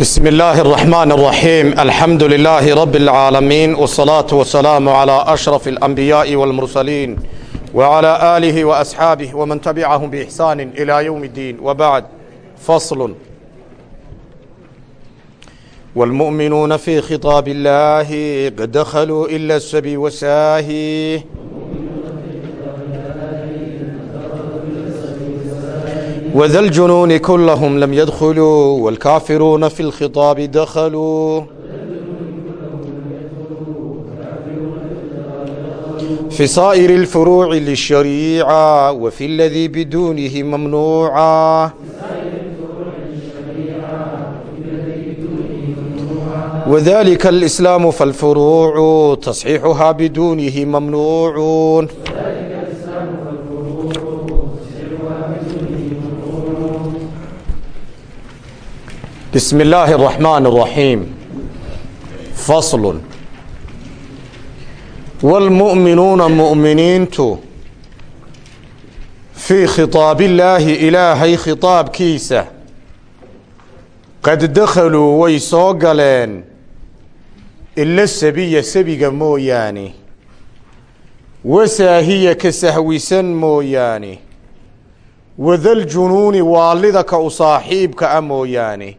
بسم الله الرحمن الرحيم الحمد لله رب العالمين والصلاة والسلام على أشرف الأنبياء والمرسلين وعلى آله وأصحابه ومن تبعهم بإحسان إلى يوم الدين وبعد فصل والمؤمنون في خطاب الله قد دخلوا إلا السبي وساهي وذا الجنون كلهم لم يدخلوا والكافرون في الخطاب دخلوا في صائر الفروع للشريعة وفي الذي بدونه ممنوعا وذلك الإسلام فالفروع تصحيحها بدونه ممنوع بسم الله الرحمن الرحيم فصل والمؤمنون مؤمنينtu في khiطاab اللaahi ilaahay khiطaabkiisa qad dakhaluu way soo galeen ila sabiya sabiga mooyaane wasaahiya ka sahwisan mooyaane wadaljunuuni waalida ka u saaxiibka a mooyaane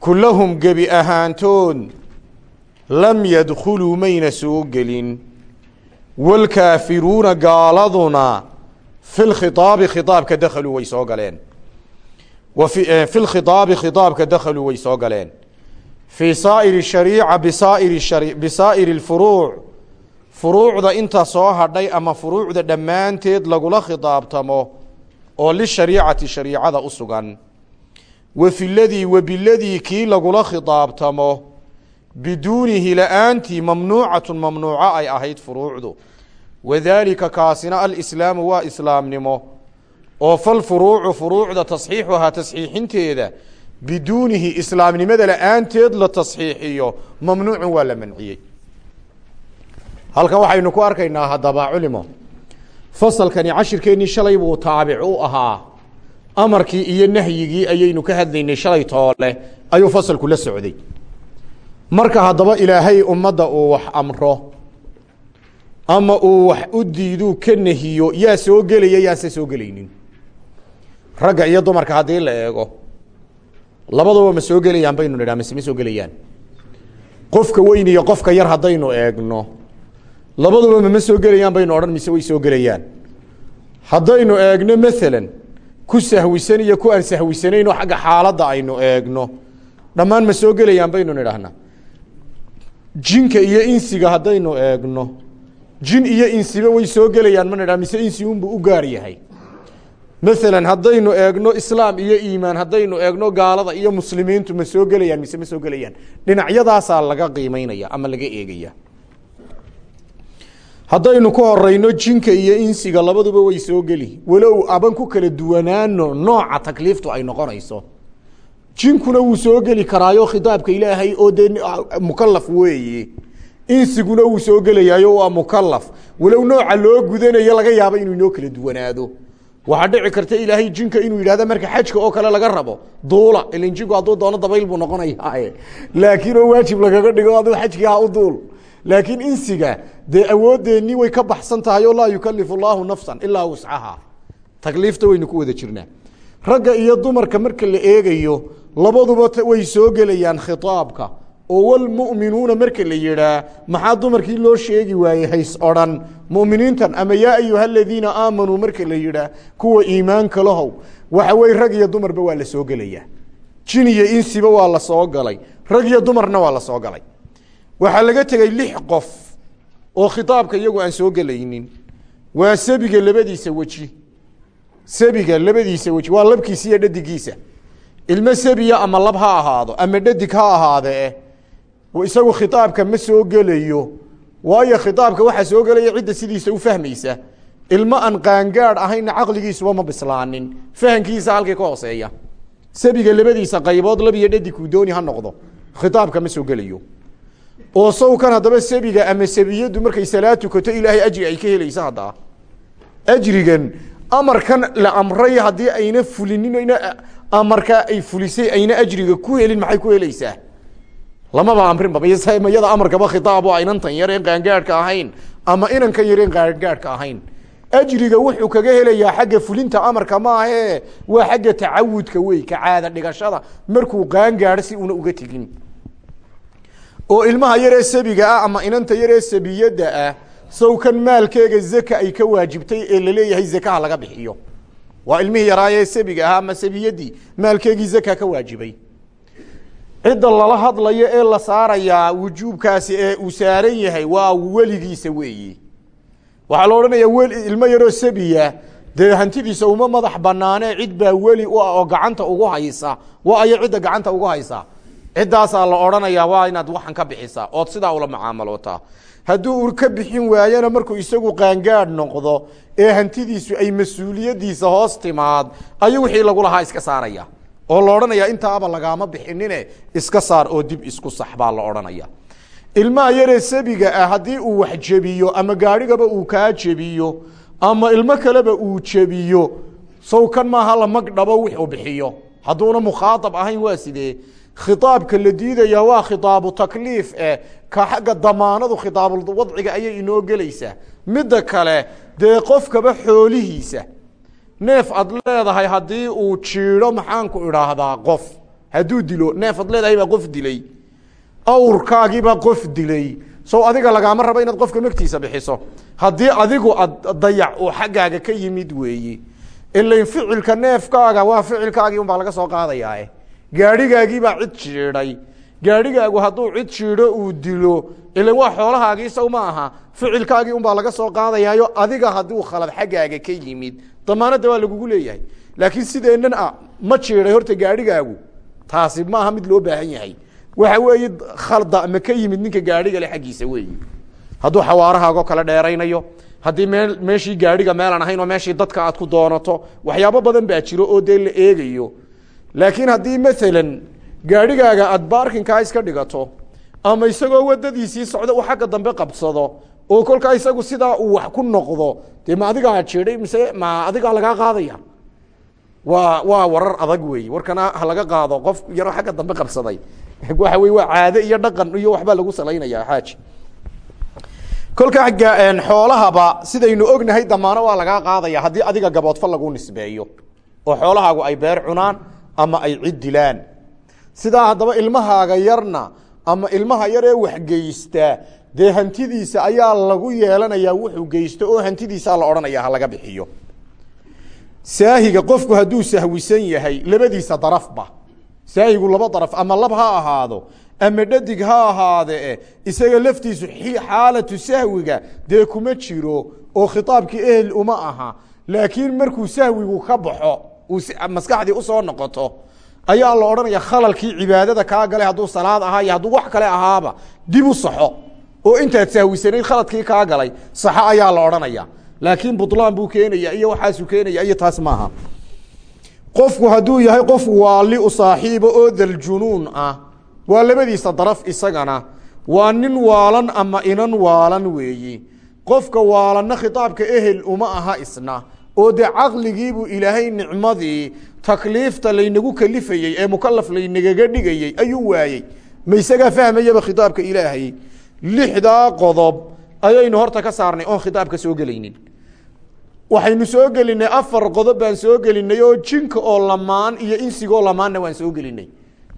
kullahum gebi ahaantood lam yadkhuluu mayna soo gelin. Waalkaafiruuna gaaladuna fi lkhiaabi khiaabka dakhaluu way soo galeen. Fi lkhiaabi khiaabka dakhaluu way soo galeen. Fii saa'iri shariica bisaa'iri bisaa'iri lfuruuc furuucda inta soo hadhay ama furuucda dhammaanteed lagula khidaabtamo oo lishariicati shariicada u sugan wa fi ladii wa biladii kii lagula khidaabtamo biduunihi la'aantii mamnuucatu mamnuuco ay ahayd furuucdu. Wadaalika kaasina alislaamu waa islaamnimo oo falfuruucu furuucda tasxiixuhaa tasxiixinteeda biduunihi islaamnimada la'aanteed la tasxiixiyo mamnuucun waa la manciyey. Halkan waxaynu ku arkaynaa haddaba culimo. Fasalkani cashirkeennii shalay buu taabic u ahaa amarkii iyo nahyigii ayaynu ka hadlaynay shalay toole ayuu fasalku la socday. Marka haddaba ilaahay ummadda uu wax amro ama uu wax u diiduu ka nehiyo yaa soo gelaya yaanse soo gelaynin. Ragga iyo dumarka haddii la eego labadaba ma soo gelayaan baynu nidhaha mise ma soo gelayaan? Qofka weyn iyo qofka yar haddaynu eegno labaduba mama soo gelayaan baynu odhan mise way soo gelayaan? Haddaynu eegno maalan ku sahwisan iyo ku aan sahwisanayn oo xagga xaaladda aynu eegno. Dhammaan ma soo gelayaan baynu nidhahnaa jinka iyo insiga haddaynu eegno. Jin iyo insiba way soo gelayaan ma nidhah mise insi unbuu u gaar yahay. Maalan haddaynu eegno islaam iyo iimaan haddaynu eegno gaalada iyo muslimiintu ma soo gelayaan mise ma soo gelayaan. Dhinacyadaasaa laga qiimeynaya ama laga eegaya haddaynu ku horeyno jinka iyo insiga labaduba way soo geli. Walow aban ku kala duwanaano nooca takliiftu ay noqonayso. Jinkuna wuu soo geli karaayo khitaabka ilaahay oo dee mukalaf weeye. Insiguna wuu soo gelayaayo waa mukalaf walow nooca loo gudanayo laga yaabo inuu inoo kala duwanaado. Waxaa dhici karta ilaahay jinka inuu yidhahdo marka xajka oo kale laga rabo duula. Ilan jinku hadduu doono dabayl buu noqonaya. Laakiin oo waajib lagaga dhigo aduu xajkii ha u duul laakiin insiga dee awoodeennii way ka baxsan tahay oo laa yukalifu llaahu nafsan ilaa wuscaha. Takliifta waynu ku wada jirnaa. Ragga iyo dumarka marka la eegayo labaduba way soo gelayaan khitaabka. Oo walmu'minuuna marka la yidhaa maxaa dumarkii loo sheegi waayey hays odhan mu'miniintan ama yaa ayuha aladiina aamanuu marka la yidhaa kuwa iimaanka lahow. Waxa weye rag iyo dumarba waa la soo gelayaa. Jin iyo insiba waa la soo galay. Rag iyo dumarna waa la soo galay waxaa laga tegey lix qof oo khitaabka iyagu aan soo gelaynin. Waa sabiga labadiisa weji. Sabiga labadiisa weji. Waa labkiisa iyo dhadigiisa. Ilmo sabiya ama lab ha ahaado ama dhadig ha ahaadee isagu khitaabka ma soo gelayo. Waayo khitaabka waxaa soo gelaya cidda sidiisa u fahmaysa. Ilmo aan qaangaadh ahayna caqligiisuba ma bislaanin. Fahankiisa halkii ka hooseeya. Sabiga labadiisa qaybood lab iyo dhadigkuu dooni ha noqdo. Khitaabka ma soo gelayo oo sawkan haddaba sabiga ama sabiyadu markay salaad tukato ilaahay ajri ay ka helaysa haddaa. Ajrigan amarkan la amray haddii ayna fulinin ayna amarkaa ay fulisay ayna ajriga ku helin maxay ku helaysaa? Lamaba amrinba mayada amarkaba khitaabo aynantan yareen qaangaadhka ahayn ama inankan yareen qaangaadhka ahayn. Ajriga wuxuu kaga helayaa xagga fulinta amarka maahe waa xagga tacawudka wey ka caada dhigashada. Markuu qaangaadho si una uga tegin oo ilmaha yaree sabiga ah ama inanta yaree sabiyadda ah sawkan maalkeega zaka ay ka waajibtay ee la leeyahay zakaha laga bixiyo. Waa ilmihii yaraayee sabiga ahaa ama sabiyadii maalkeegii zaka ka waajibay. Cidda lala hadlayo ee la saarayaa wujuubkaasi ee uu saaran yahay waa weligiisa weeyi. Waxaa la odhanayaa weli ilmo yaroo sabiya dee hantidiisa uma madax banaanee cid baa weli u ah oo gacanta ugu haysa waa ayo cidda gacanta ugu haysa ciddaasaa la odhanayaa waa inaad waxan ka bixisaa ood sidaa ula mucaamalootaa hadduu ur ka bixin waayana markuu isagu qaangaadh noqdo ee hantidiisu ay mas'uuliyadiisa hoos timaad ayuu wixii lagu lahaa iska saaraya. Oo la odhanayaa intaaba lagaama bixinine iska saar oo dib isku sax baa la odhanaya ilmaha yaree sabiga ah haddii uu wax jebiyo ama gaadhigaba uu kaa jebiyo ama ilmo kaleba uu jebiyo sawkan maaha la magdhabo wuxuu bixiyo. Hadduuna mukhaaab ahayn waa sidee khiaabka la diidaya waa khitaabu takliif eh ka xagga damaanadu khitaabulwadciga ayay inoo gelaysaa. Midda kale dee qofkaba xoolihiisa neef ad leedahay haddii uu jiidho maxaanku idhaahdaa qof. Hadduu dilo neef ad leedahay baa qof dilay. Awrkaagiibaa qof dilay. Sow adiga lagaama rabo inaad qofka magtiisa bixiso. Haddii adigu ad dayac uu xaggaaga ka yimid weeyi ilain ficilka neefkaaga waa ficilkaagii unbaa laga soo qaadayaa gaadhigaagiibaa cid jiidhay. Gaadhigaagu hadduu cid jiidho uu dilo ilan waa xoolahaagii saw ma aha. Ficilkaagii unbaa laga soo qaadayaayo adiga hadduu khalad xaggaaga ka yimid. Damaanadda waa lagugu leeyahay. Laakiin sideennan ah ma jiidhay horta gaadhigaagu taasi maaha mid loo baahan yahay. Waxa weeye khalda ma ka yimid ninka gaadhiga le xaggiisa weeyi. Hadduu xawaarahaago kale dheeraynayo haddii mee meeshii gaadhiga meelaan ahayn oo meeshii dadka aad ku doonato waxyaabo badan baa jiro oo dee la eegayo laakiin haddii maalan gaadhigaaga aad baarkinkaa iska dhigato ama isagoo wadadiisii socda uu xagga dambe qabsado oo kolkaa isagu sidaa uu wax ku noqdo dee ma adigaa jiday mise ma adigaa lagaa qaadaya? Waa waa warar adag wey warkana ha laga qaado qof yaroo xagga dambe qabsaday. Waxa wey waa caade iyo dhaqan iyo waxbaa lagu salaynaya xaaji. Kolkaa xoolahaba sidaynu ognahay damaano waa lagaa qaadaya haddii adiga gaboodfa lagu nisbeeyo oo xoolahaagu ay beer cunaan ama ay cid dilaan sidaa haddaba ilmahaaga yarna ama ilmaha yar ee waxgeysta dee hantidiisa ayaa lagu yeelanayaa wuxuu geysto oo hantidiisaa la odhanaya ha laga bixiyo. Saahiga qofku hadduu sahwisan yahay labadiisa darafba saahigu laba daraf ama lab ha ahaado ama dhadig ha ahaadee isaga laftiisu xaalatu sahwiga dee kuma jiro oo khitaabkii ehel uma aha. Laakiin markuu sahwigu ka baxo maskaxdii u soo noqoto ayaa la odhanaya khalalkii cibaadada kaa galay hadduu salaad ahaa iyo hadduu wax kale ahaaba dib u saxo oo intaad sahwisanayd khaladkii kaa galay saxo ayaa la odhanaya laakiin butlaan buu keenaya iyo waxaasuu keenaya iyo taas maaha. Qofku hadduu yahay qof waali u saaxiibo oo daljunuun ah waa labadiisa daraf isagana. Waa nin waalan ama inan waalan weeyi. Qofka waalanna khitaabka ehel uma aha isna oo dee caqligiibuu ilaahay nicmadii takliifta laynagu kalifayey ee mukalaf laynagaga dhigayey ayuu waayey ma isagaa fahmayaba khitaabka ilaahay? Lixdaa qodob ayaynu horta ka saarnay oon khitaabka soo gelaynin. Waxaynu soo gelinay afar qodob baan soo gelinay oo jinka oo lamaan iyo insigaoo lamaanna waan soo gelinay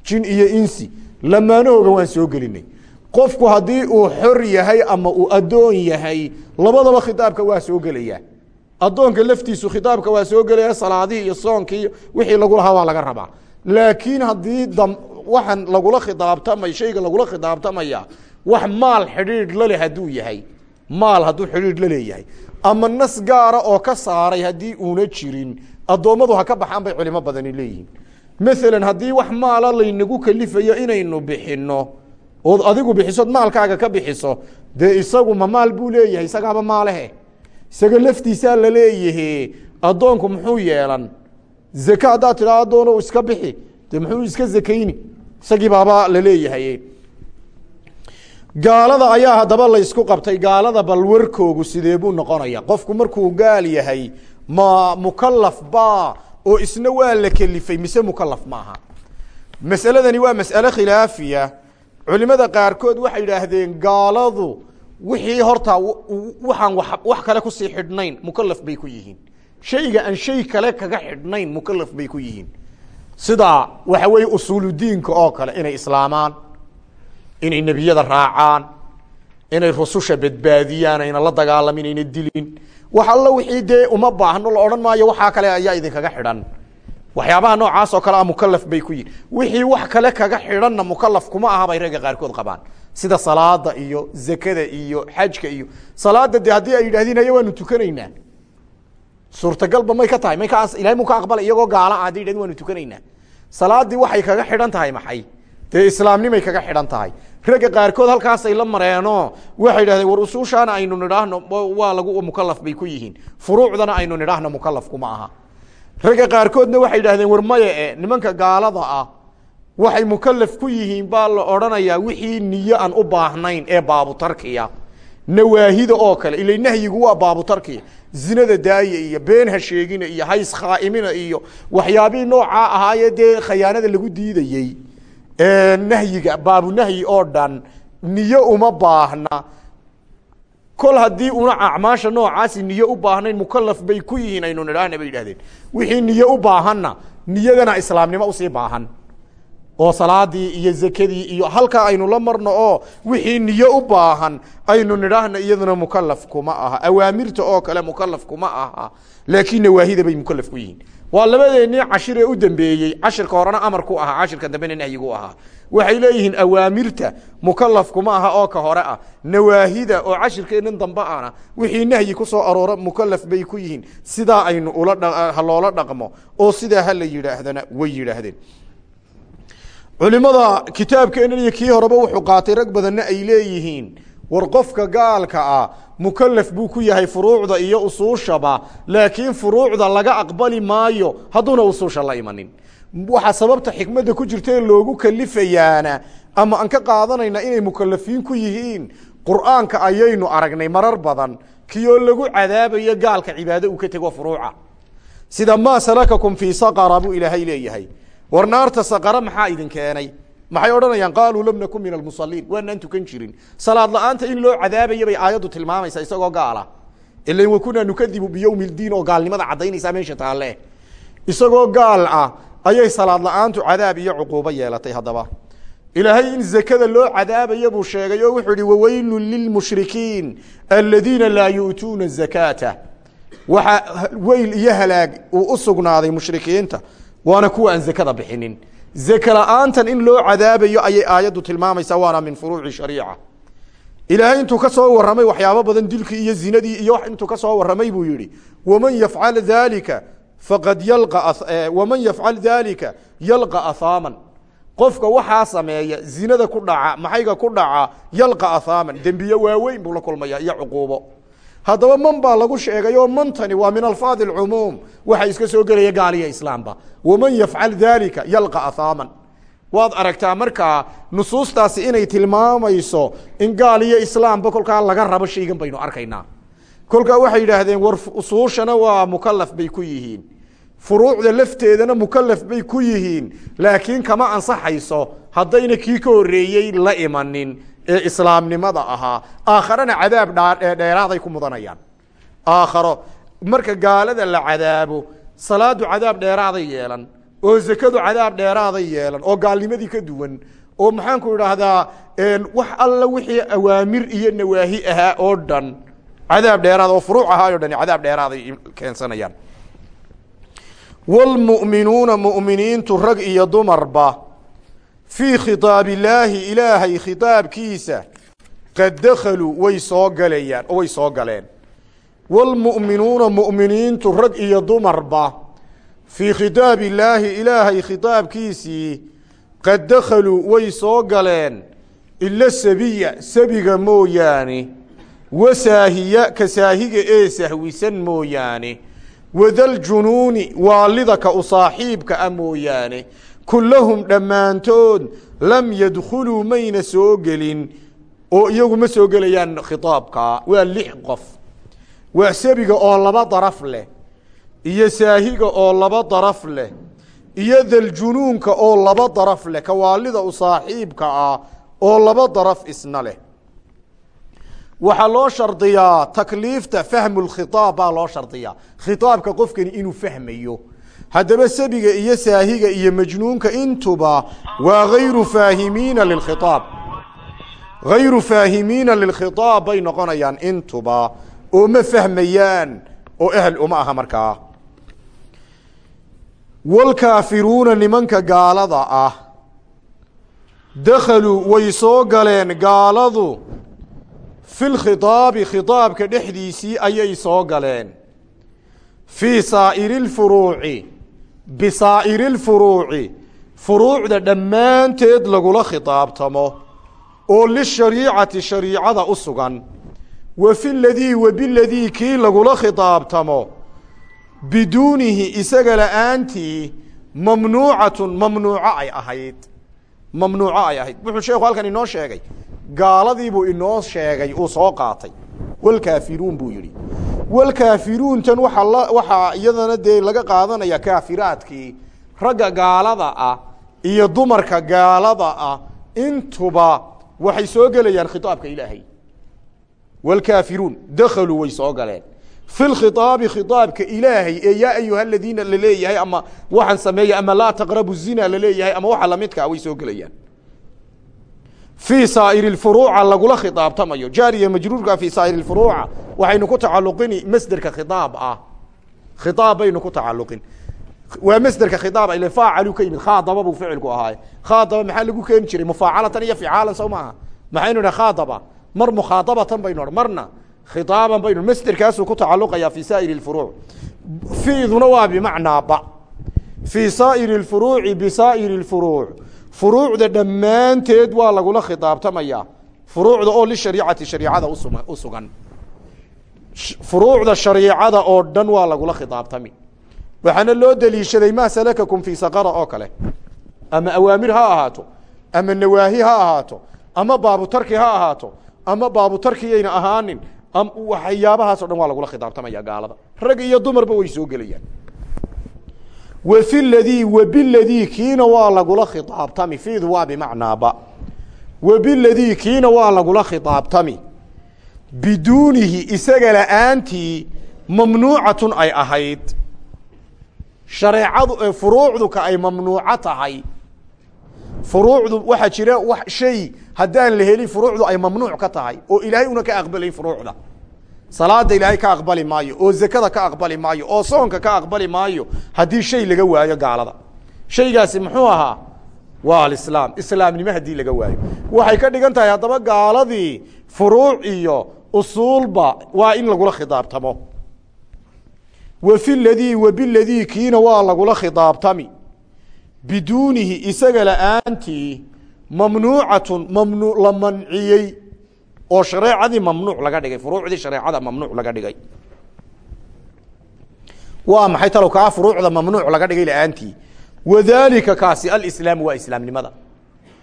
jin iyo insi lamaanahooga waan soo gelinay qofku haddii uu xor yahay ama uu addoon yahay labadaba khitaabka waa soo gelayaa addoonka laftiisu khitaabka waa soo gelaya salaadihii iyo soonkii wixii lagu lahaa waa laga rabaa. Laakiin haddii waxaan lagula khidaabtamay shayga lagula khidaabtamaya wax maal xidhiidh laleh hadduu yahay. Maal hadduu xidhiidh la leeyahay. Ama nas gaara oo ka saaray haddii uuna jirin addoommadu ha ka baxaan bay culimo badani leeyihiin. Maalan haddii wax maala laynagu kalifayo inaynu bixinno ood adigu bixisood maalkaaga ka bixiso dee isagu ma maal buu leeyahay isagaaba maalehe isaga laftiisaa la leeyahe addoonku muxuu yeelan? Zake haddaad tidhaa addoono iska bixi dee muxuu iska zakayni? Isagii baaba la leeyahay. Gaalada ayaa haddaba laysku qabtay gaalada bal sidee buu noqonaya qofku markuu gaal yahay ma mukalaf baa oo isna waa la kelifay mise mukalaf maaha masaladani waa mas'ale khilaafiya. Culimada qaarkood waxay idhaahdeen gaaladu wixii horta waxaan wax kale ku sii xidhnayn mukalaf bay ku yihiin. Shayga aan shay kale kaga xidhnayn mukalaf bay ku yihiin. Sida waxa weeye usuuludiinka oo kale inay islaamaan inay nebiyada raacaan inay rususha badbaadiyaan ayna la dagaalamin ayna dilin. Wax allo wixii dee uma baahno la odhan maayo waxaa kale ayaa idinkaga xidhan. Waxyaabaha noocaas oo kale a mukalaf bay ku yihiin wixii wax kale kaga xidhanna mukalaf kuma aha bay ragga qaarkood qabaan sida salaada iyo zakada iyo xajka iyo salaada de haddii ay yidhahdeen haya waanu tukanaynaa. Suurtagalba may ka tahay may ka ilahay mu ka aqbalay iyagoo gaala ah hadday yidhahdeen waanu tukanaynaa. Salaadii waxay kaga xidhan tahay maxay? Dee islaamnimay kaga xidhan tahay. Ragga qaarkood halkaasay la mareeno waxay idhahdeen war usuushaana aynu nidhaahno waa lagu mukalaf bay ku yihiin. Furuucdana aynu nidhaahno mukalafkuma aha. Ragga qaarkoodna waxay idhahdeen war maya e nimanka gaalada ah waxay mukalaf ku yihiin baa la odhanayaa wixii niyo aan u baahnayn ee baabutarkiya. Nawaahida oo kale ila nahyigu waa baabutarkiya. Zinada daaya iyo been ha sheegina iyo hays khaaimina iyo waxyaabihii noocaa ahaayee dee khayaanada lagu diidayey. Nahyiga baabunahyi oo dhan niyo uma baahna. Kol haddii una acmaasha noocaasi niyo u baahnayn mukalaf bay ku yihiin aynu nidhaahna bay yidhahdeen wixii niyo u baahanna niyadana islaamnimo u sii baahan oo salaadii iyo zakadii iyo halkaa aynu la marno oo wixii niyo u baahan aynu nidhaahna iyaduna mukalaf kuma aha awaamirta oo kale mukalaf kuma aha laakiin nawaahida bay mukalaf ku yihiin. Waa labadeennii cashir ee u dambeeyey cashirka horena amar ku ahaa cashirka dambena nahyigu ahaa waxay leeyihiin awaamirta mukalaf kuma aha oo ka hore ah nawaahida oo cashirkeennan dambe ana wixii nahyi ku soo aroora mukalaf bay ku yihiin. Sidaa aynu ula ha loola dhaqmo oo sidaa hala yidhaahdana way yidhaahdeen culimada kitaabkeennan iyo kii horeba wuxuu qaatay rag badanna ay leeyihiin. War qofka gaalka ah mukalaf buu ku yahay furuucda iyo usuushaba laakiin furuucda laga aqbali maayo hadduuna usuusha la imanin. Waxaa sababta xikmadda ku jirta ee loogu kalifayaana ama aan ka qaadanayna inay mukalafiin ku yihiin qur'aanka ayaynu aragnay marar badan kiyoo lagu cadaabayo gaalka cibaado uu ka tego furuuca. Sida maa salakakum fii saqara buu ilaahay leeyahay war naarta saqara maxaa idin keenay? Maxay odhanayaan? Qaaluu lam nakun min almusaliin waanaan tukan jirin. Salaad la'aanta in loo cadaabaya bay aayaddu tilmaamaysaa isagoo gaala. Ilan wakunaa nukadibu biyowmi oo gaalnimada caddaynaysaa meesha taalle. Isagoo gaal ah ayay salaad la'aantu cadaab iyo cuquubo yeelatay haddaba. Ilaahay in zakada loo cadaabaya buu sheegay oo wuxuu ihi waweylun lilmushrikiin aladiina laa yu'tuuna zakaata waxaa weyl iyo halaag uu u sugnaaday mushrikiinta waana kuwa aan zakada bixinin. Zaka la'aantan in loo cadaabayo ayay aayaddu tilmaamaysaa waana min furuuci shariica. Ilaahay intuu ka soo warramay waxyaabo badan dilkii iyo zinadii iyo intuu ka soo warramay buu yihi waman yafcal dalika faqad yalqa waman yafcal dalika yalqa ahaaman qofka waxaa sameeya zinada ku dhaca maxayga ku dhaca yalqa ahaaman dembiye waaweyn buu la kulmaya iyo cuquubo haddaba man baa lagu sheegay oo mantani waa min alfaadi alcumuum. Waxa iska soo gelaya gaaliya islaamba. Waman yafcal dalika yalqa ahaaman waad aragtaa markaa nusuustaasi inay tilmaamayso in gaal iyo islaamba kolkaa laga rabo shaygan baynu arkaynaa. Kolkaa waxay yidhaahdeen war usuushana waa mukalaf bay ku yihiin. Furuucda lafteedana mukalaf bay ku yihiin. Laakiin kama ansaxayso haddayna kii ka horreeyey la imanin ee islaamnimada ahaa aakharana cadaab dheeraaday ku mudanayaan. Aakharo marka gaalada la cadaabo salaadu cadaab dheeraaday yeelan oo zakadu cadaab dheeraaday yeelan oo gaalnimadii ka duwan oo maxaanku idhaahdaa wax alla wixii awaamir iyo nawaahi ahaa oo dhan cadaab dheeraad oo furuuc ahaa o dhani cadaab dheeraaday keensanayaan. Wlmu'minuuna mu'miniintu rag iyo dumarba fii khitaab illaahi ilaahay khitaabkiisa qad dakhaluu way soo galayaan oo way soo galeen. Wlmu'minuuna mu'miniintu rag iyo dumarba fii khitaab illaahi ilaahay khitaabkiisii qad dakhaluu way soo galeen. Ila sabiya sabiga mooyaane wasaahiya ka saahiga ee sahwisan mooyaane. Wadaljunuuni waalida ka u saaxiibka a mooyaane kullahum dhammaantood lam yadkhuluu mayna soo gelin. Oo iyagu ma soo gelayaan khitaabkaa waa lix qof. Waa sabiga oo laba daraf leh. Iyo saahiga oo laba daraf leh. Iyo daljunuunka oo laba daraf leh. Kawaalida u saaxiibka ah oo laba daraf isna leh. Waxaa loo shardiyaa takliifta fahmu lkhitaab baa loo shardiyaa. Khitaabka qofkani inuu fahmayo haddaba sabiga iyo saahiga iyo majnuunka intuba waa hayru faahimiina lilkhiaab hayru faahimiina lilkhitaab bay noqonayaan intuba oo ma fahmayaan oo ehel uma aha markaa walkaafiruuna nimanka gaalada ah dakhaluu way soo galeen gaaladu fi lkhitaabi khitaabka dhexdiisii ayay soo galeen. Fii saa'iri lfuruuci bisaa'iri lfuruuci furuucda dhammaanteed lagula khitaabtamo oo lishariicati shariicada u sugan. Wa fi ladii wa biladii kii lagula khitaabtamo. Biduunihi isaga la'aantii mamnuucatun mamnuuco ay ahayd. Mamnuuco ay ahayd. Wuxuu sheekhu halkan inoo sheegay. Gaaladiibuu inoo sheegay uu soo qaatay. Walkaafiruun buu yidhi walkaafiruuntan waxaa iyadana dee laga qaadanaya kaafiraadkii ragga gaalada ah iyo dumarka gaalada ah intuba waxay soo gelayaan khitaabka ilaahay. Walkaafiruun dakhaluu way soo galeen. Fi lkhiaabi khiaabka ilaahay ee yaa ayuha aladiina la leeyahay ama waxaan sameeya ama laa taqrabu zina la leeyahay ama waxa lamidkaa way soo gelayaan fii saa'iri furuuca lagula khiaabtamayo jaariya majruurka fii saa'iri furuuca waxaynu ku tacaluqin masderka khiaab ah. Khiaab baynu ku tacaluqin waa masderka khiaab ile faacalu ka yimid khaadaba buu ficilku ahaaye. Khaadaba maxaa lagu keeni jiray? Mufaacalatan iyo ficaalan soo maaha. Maxaynu idhaha khaadaba. Mar mukhaadabatan baynu odhan marna khitaaban baynu masderkaasuu ku tacaluqayaa fii saa'iri furuuc. Fiiduna waa bimacnaa ba. Fii saa'iri furuuci bisaa'iri furuuc furuucda dhammaanteed waa lagula khitaabtamayaa furuucda oo lishariicati shariicada u sugan. Furuucda shariicada oo dhan waa lagula khitaabtami. Waxaana loo deliishaday maa salakakum fii saqara oo kale. Ama awaamir ha ahaato ama nawaahi ha ahaato ama baabutarki ha ahaato ama baabutarkiyayna ahaanin waxyaabahaas o dhan waa lagula khitaabtamaya gaalada. Rag iyo dumarba way soo gelayaan wa fi ladii wa biladii kiina waa lagula khitaabtami fiidu waa bimacnaaba. Wa biladii kiina waa lagula khitaabtami biduunihi isaga la'aantii mamnuucatun ay ahayd. Shareecadu ee furuucduka ay mamnuuco tahay. Furuucdu waxaa jira shay haddaan la helin furuucdu ay mamnuuc ka tahay oo ilaahay una ka aqbalayn furuucda salaada ilaahay ka aqbali maayo oo zakada ka aqbali maayo oo soonka ka aqbali maayo haddii shay laga waayo gaalada. Shaygaasi muxuu ahaa? Waa alislaam. Islaamnimo haddii laga waayo. Waxay ka dhigan tahay haddaba gaaladii furuuc iyo usuulba waa in lagula khidaabtamo. Wa fi ladii wa kiina waa lagula khidaabtami. Biduunihi isaga la'aantii mamnuucatun mamnu la manciyey oo shareecadii mamnuuc laga dhigay furuucdii shareecada mamnuuc laga dhigay. Waa maxay talow kaa furuucda mamnuuc laga dhigay la'aantii? Wadalika kaasi alislaamu waa islaamnimada.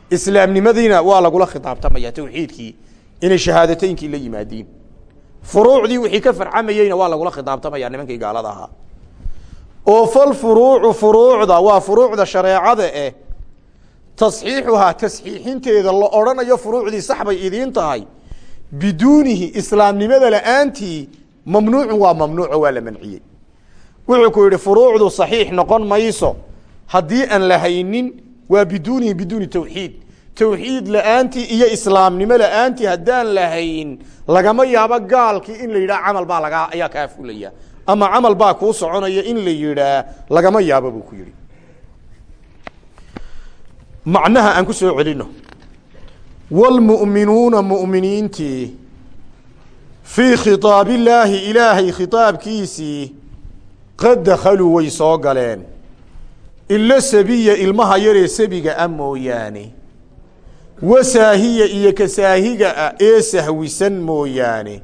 Islaamnimadiina waa lagula khitaabtamaya tawxiidkii inay shahaadateynkii la yimaadiin furuucdii wixii ka farcamayeyna waa lagula khitaabtamaya nimankii gaalada ahaa. Oo falfuruucu furuucda waa furuucda shareecada eh tasxiixuhaa tasxiixinteeda la odhanayo furuucdii sax bay idiin tahay biduunihi islaamnimada la'aantii mamnuucun waa mamnuuco waa la manciyey. Wuxuu ku yidhi furuucdu saxiix noqon mayso. Haddii aan la haynin waa biduunihi biduuni tawxiid. Tawxiid la'aantii iyo islaamnimo la'aantii haddaan la hayn lagama yaabo gaalkii in la yidhaha camal baa lagaa ayaa kaa fulaya. Ama camal baa kuu soconaya in la yidhaa lagama yaabo buu ku yidhi. Macnaha aan ku soo wاlmu'minuuna mu'miniintii fii khitaabillaahi ilaahay khitaabkiisii qad dakhaluu way soo galeen ilo sabiya ilmaha yaree sabiga a mooyaane wasaahiya iyo ka saahiga ah ee sahwisan mooyaane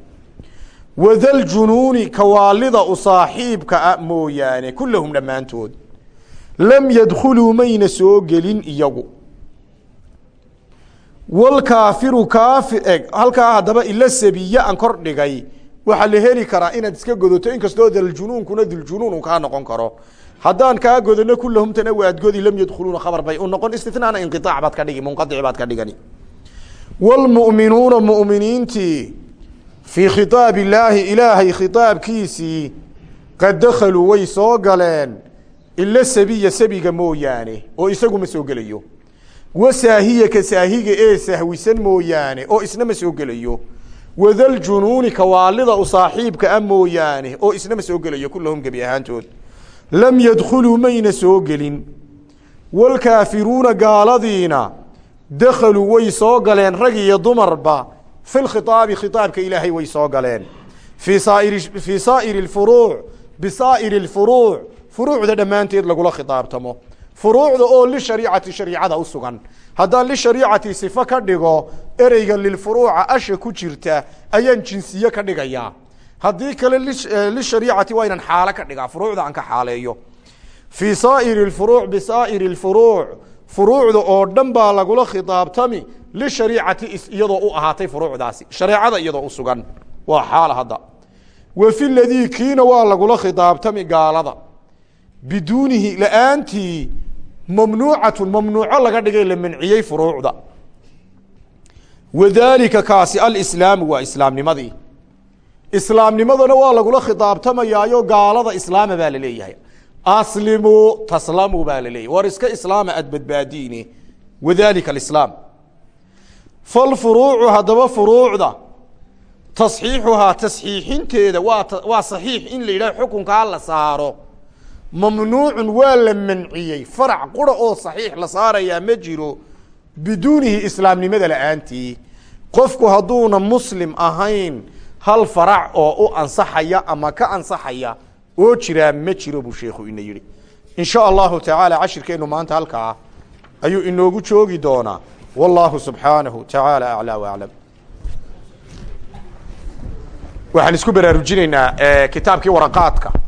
wadaljunuuni kawaalida u saaxiibka a mooyaane kullahum dhammaantood lam yadkhuluu mayna soo gelin iyagu walkaafiru kaafi eg halkaa haddaba ila sabiye aan kor dhigay waxaa la heli karaa inaad iska godato inkastoo daljunuunkuna diljunuun uu kaa noqon karo. Haddaan kaa godano kulahumtana waad godi lam yadkhuluuna khabar bay u noqon istinaana inqiaac baad ka dhigi munqaic baad ka dhigani. Wlmu'minuuna mu'miniintii fii khitaab illaahi ilaahay khitaabkiisii qad dakhaluu way soo galeen ila sabiya sabiga mooyaane oo isagu ma soo gelayo wasaahiya ka saahiga ee sahwisan mooyaane oo isna ma soo gelayo. Wadaljunuuni kawaalida u saaxiibka a mooyaane oo isna ma soo gelayo kulahum gebi ahaantood. Lam yadkhuluu mayna soo gelin. Waalkaafiruuna gaaladiina dakhaluu way soo galeen rag iyo dumarba. Fi lkhitaabi khitaabka ilaahay way soo galeen. Fii saairi lfuruuc bisaa'iri lfuruuc furuucda dhammaanteed lagula khitaabtamo furuucda oo lishariicati shariicada u sugan. Haddaan lishariicati sifo ka dhigo ereyga lilfuruuca asha ku jirta ayaan jinsiye ka dhigayaa haddii kale lishariicati waa inaan xaalo ka dhigaa furuucda aan ka xaaleeyo. Fii saa'iri lfuruuc bisaa'iri lfuruuc furuucda oo dhan baa lagula khitaabtami lishariicati iyadoo u ahaatay furuucdaasi shareecada iyadoo u sugan. Waa xaala hadda. Wa fi ladii kiina waa lagula khitaabtami gaalada. Biduunihi la'aantii mamnuucatun mamnuuco laga dhigay la manciyey furuucda. Wadaalika kaasi alislaamu waa islaamnimadii. Islaamnimadana waa lagula khitaabtamayaayo gaalada islaama baa la leeyahay. Aslimu taslamu baa la leeyahy war iska islaama aad badbaadiine wadalika alislaam. Falfuruucu haddaba furuucda tasxiixuhaa tasxiixinteeda waa waa saxiix in la yidhaha xukunkaa la saaro mamnuucun waa la manciyey. Farac qura oo saxiix la saarayaa ma jiro biduunihi islaamnimada la'aantii. Qofku hadduuna muslim ahayn hal farac oo u ansaxaya ama ka ansaxaya oo jiraa ma jiro buu sheekhu ina yidhi. In allahu tacaala cashirkeennu maanta halkaa ayuu inoogu joogi doonaa. Wallaahu subxaanahu tacaala aclaa waaclam waxaan isku baraarujinaynaa kitaabkii waraqaadka